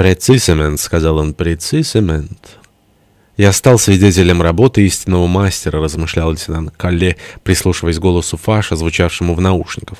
«Прецисемент», — сказал он, — «прецисемент». «Я стал свидетелем работы истинного мастера», — размышлял лейтенант Калле, прислушиваясь к голосу Фаша, звучавшему в наушниках.